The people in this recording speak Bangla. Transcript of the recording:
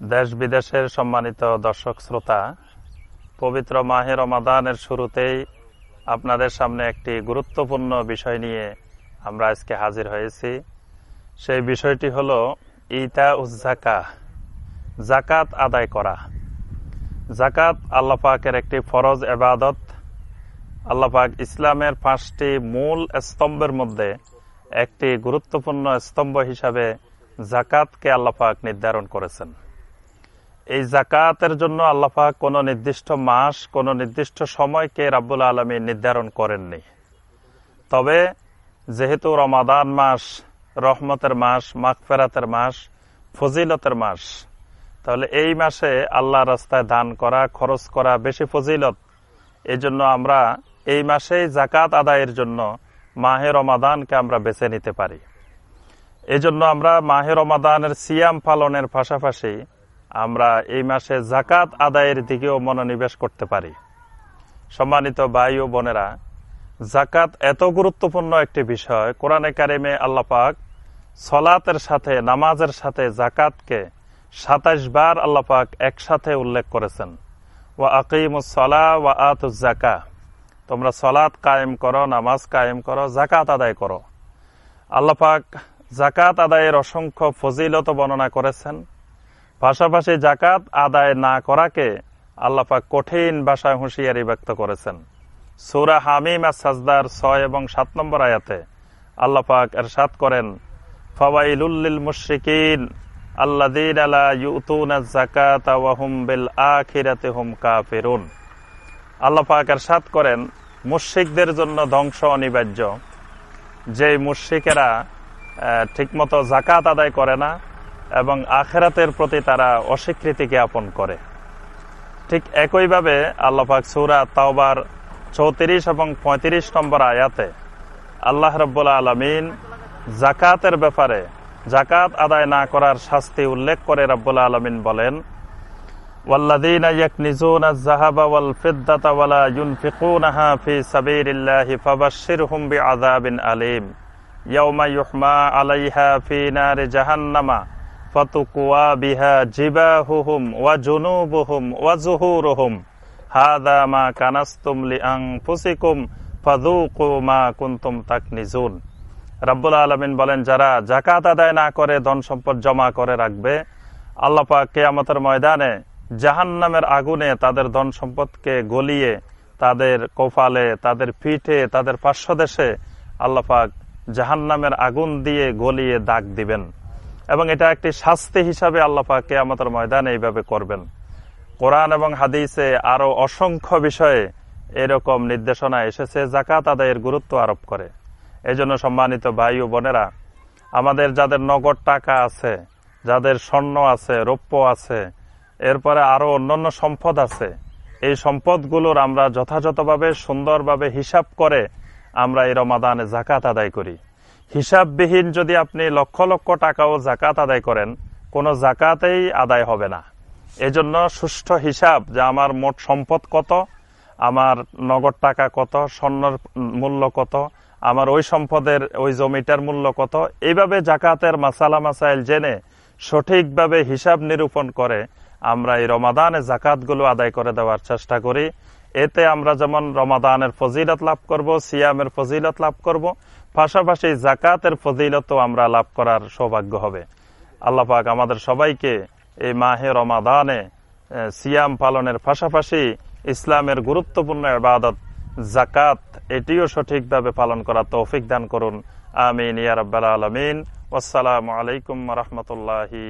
দেশ বিদেশের সম্মানিত দর্শক শ্রোতা, পবিত্র মাহে রমাদানের শুরুতেই আপনাদের সামনে একটি গুরুত্বপূর্ণ বিষয় নিয়ে আমরা আজকে হাজির হয়েছি। সেই বিষয়টি হল ইতা উজ্জাকা জাকাত আদায় করা। জাকাত আল্লাহ পাকের একটি ফরজ এবাদত। আল্লাহ পাক ইসলামের পাঁচটি মূল স্তম্ভের মধ্যে একটি গুরুত্বপূর্ণ স্তম্ভ হিসাবে জাকাতকে আল্লাহ পাক নির্ধারণ করেছেন। এই জাকাতের জন্য আল্লাহ পাক কোনো নির্দিষ্ট মাস, কোনো নির্দিষ্ট সময়কে রাব্বুল আলমী নির্ধারণ করেননি। তবে যেহেতু রমাদান মাস, রহমতের মাস, মাগফেরাতের মাস, ফজিলতের মাস, তাহলে এই মাসে আল্লাহ রাস্তায় দান করা, খরচ করা বেশি ফজিলত। এই জন্য আমরা এই মাসেই জাকাত আদায়ের জন্য মাহে রমাদানকে আমরা বেছে নিতে পারি। এজন্য আমরা মাহে রমাদানের সিয়াম পালনের পাশাপাশি আমরা এই মাসে জাকাত আদায়ের দিকেও মনোনিবেশ করতে পারি। সম্মানিত ভাই ও বোনেরা জাকাত এত গুরুত্বপূর্ণ একটি বিষয়। কোরআনে কারিমে আল্লাপাক সলাতের সাথে, নামাজের সাথে জাকাতকে সাতাইশ বার আল্লাপাক একসাথে উল্লেখ করেছেন। ওয়া আকিমুসলা ওয়া আতুজাকা তোমরা সলাৎ কায়েম করো, নামাজ কায়েম করো জাকাত আদায় করো। আল্লাপাক জাকাত আদায়ের অসংখ্য ফজিলত বর্ণনা করেছেন। পাশাপাশি জাকাত আদায় না করাকে আল্লাপাক কঠিন ভাষায় হুঁশিয়ারি ব্যক্ত করেছেন। সুরা হামিম আর সাজদার ছয় এবং সাত নম্বর আয়াতে আল্লাপাক এর সাত করেন ফওয়াইলুল্লিল মুশরিকিন আল্লাদিন আলা ইউতুনা যাকাতা ওয়া হুম বিল আখিরাতি হুম কাফিরুন। আল্লাহ পাক এরশাদ করেন, মুশরিকদের জন্য ধ্বংস অনিবার্য। যে মুশরিকেরা ঠিকমতো জাকাত আদায় করে না এবং আখেরাতের প্রতি তারা অস্বীকৃতি জ্ঞাপন করে ঠিক একইভাবে আল্লাহ পাক সূরা তাওবার চৌত্রিশ এবং পঁয়ত্রিশ নম্বর আয়াতে আল্লাহ রব্বুল আলমিন জাকাতের ব্যাপারে জাকাত আদায় না করার শাস্তি উল্লেখ করে রব্বুল আলমিন বলেন والذين يكنزون الذهب والفضة ولا ينفقونها في سبيل الله فبشرهم بعذاب أليم يوم يحمى عليها في نار جهنم فتقوى بها جباههم وجنوبهم وزهورهم هذا ما كنستم لأنفسكم فذوقوا ما كنتم تكنزون রাব্বুল আলমিন বলেন যারা জাকাত আদায় না করে ধন সম্পদ জমা করে রাখবে আল্লাপা কেয়ামতের ময়দানে জাহান নামের আগুনে তাদের ধন সম্পদকে গলিয়ে তাদের কোফালে তাদের পিঠে তাদের পার্শ্বদেশে আল্লাপাক জাহান নামের আগুন দিয়ে গলিয়ে দাগ দিবেন এবং এটা একটি শাস্তি হিসাবে আল্লাপাক আমাদের ময়দানে এইভাবে করবেন। কোরআন এবং হাদিসে আরও অসংখ্য বিষয়ে এরকম নির্দেশনা এসেছে জাকাত আদায়ের গুরুত্ব আরোপ করে। এই জন্য সম্মানিত ভাই ও বোনেরা, আমাদের যাদের নগদ টাকা আছে, যাদের স্বর্ণ আছে, রৌপ্য আছে, এরপরে আরও অন্যান্য সম্পদ আছে, এই সম্পদগুলোর আমরা যথাযথভাবে সুন্দরভাবে হিসাব করে আমরা এই রমাদানে জাকাত আদায় করি। হিসাববিহীন যদি আপনি লক্ষ লক্ষ টাকাও জাকাত আদায় করেন, কোনো জাকাতেই আদায় হবে না। এজন্য সুষ্ঠু হিসাব যে আমার মোট সম্পদ কত, আমার নগদ টাকা কত, স্বর্ণর মূল্য কত, আমার ওই সম্পদের ওই জমিটার মূল্য কত, এইভাবে জাকাতের মাসালা মাসাইল জেনে সঠিকভাবে হিসাব নিরূপণ করে আমরা এই রমাদানে জাকাতগুলো আদায় করে দেওয়ার চেষ্টা করি। এতে আমরা যেমন রমাদানের ফজিলত লাভ করব, সিয়ামের ফজিলত লাভ করব পাশাপাশি জাকাতের ফজিলতও আমরা লাভ করার সৌভাগ্য হবে। আল্লাহ পাক আমাদের সবাইকে এই মাহে রমাদানে সিয়াম পালনের পাশাপাশি ইসলামের গুরুত্বপূর্ণ ইবাদত, জাকাত, এটিও সঠিকভাবে পালন করা তৌফিক দান করুন। আমিন, ইয়া রাব্বাল আলামিন। আসসালামু আলাইকুম রহমতুল্লাহি